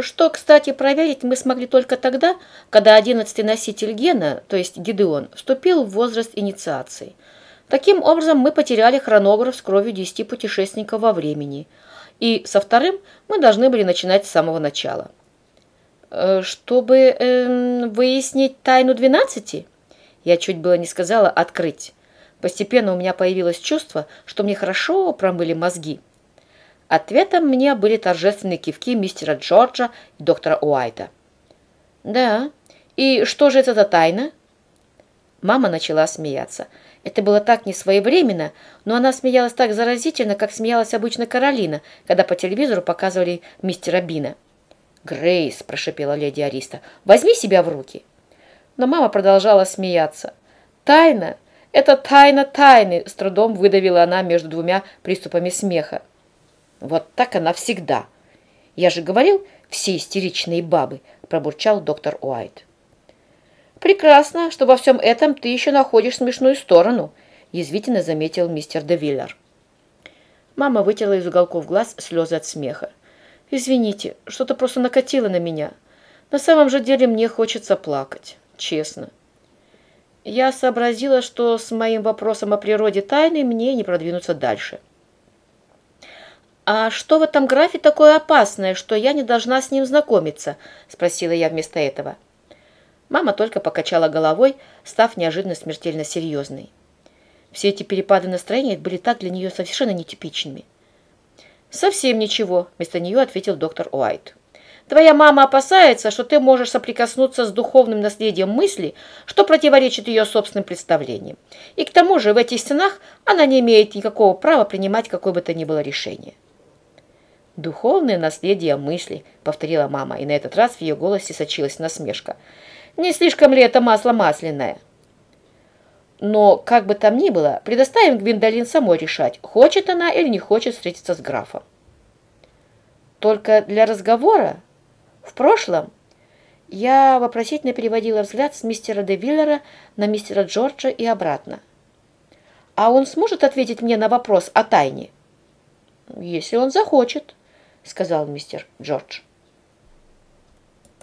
Что, кстати, проверить мы смогли только тогда, когда одиннадцатый носитель гена, то есть Гидеон, вступил в возраст инициации. Таким образом, мы потеряли хронограф с кровью десяти путешественников во времени. И со вторым мы должны были начинать с самого начала. Э, чтобы э, выяснить тайну двенадцати? Я чуть было не сказала «открыть». Постепенно у меня появилось чувство, что мне хорошо промыли мозги. Ответом мне были торжественные кивки мистера Джорджа и доктора Уайта. «Да, и что же это за тайна?» Мама начала смеяться. Это было так несвоевременно, но она смеялась так заразительно, как смеялась обычно Каролина, когда по телевизору показывали мистера Бина. «Грейс», – прошепела леди Ариста, – «возьми себя в руки». Но мама продолжала смеяться. «Тайна! Это тайна тайны!» – с трудом выдавила она между двумя приступами смеха. Вот так она всегда. Я же говорил, все истеричные бабы, пробурчал доктор Уайт. Прекрасно, что во всем этом ты еще находишь смешную сторону, язвительно заметил мистер Девиллер. Мама вытерла из уголков глаз слезы от смеха. «Извините, что-то просто накатило на меня. На самом же деле мне хочется плакать, честно. Я сообразила, что с моим вопросом о природе тайны мне не продвинуться дальше. «А что в этом графе такое опасное, что я не должна с ним знакомиться?» – спросила я вместо этого. Мама только покачала головой, став неожиданно смертельно серьезной. Все эти перепады настроения были так для нее совершенно нетипичными. «Совсем ничего», – вместо нее ответил доктор Уайт. «Твоя мама опасается, что ты можешь соприкоснуться с духовным наследием мысли, что противоречит ее собственным представлениям. И к тому же в этих стенах она не имеет никакого права принимать какое бы то ни было решение». «Духовное наследие мысли», — повторила мама, и на этот раз в ее голосе сочилась насмешка. «Не слишком ли это масло масляное?» Но, как бы там ни было, предоставим Гвиндолин самой решать, хочет она или не хочет встретиться с графом. Только для разговора в прошлом я вопросительно переводила взгляд с мистера де Виллера на мистера Джорджа и обратно. А он сможет ответить мне на вопрос о тайне? Если он захочет сказал мистер Джордж.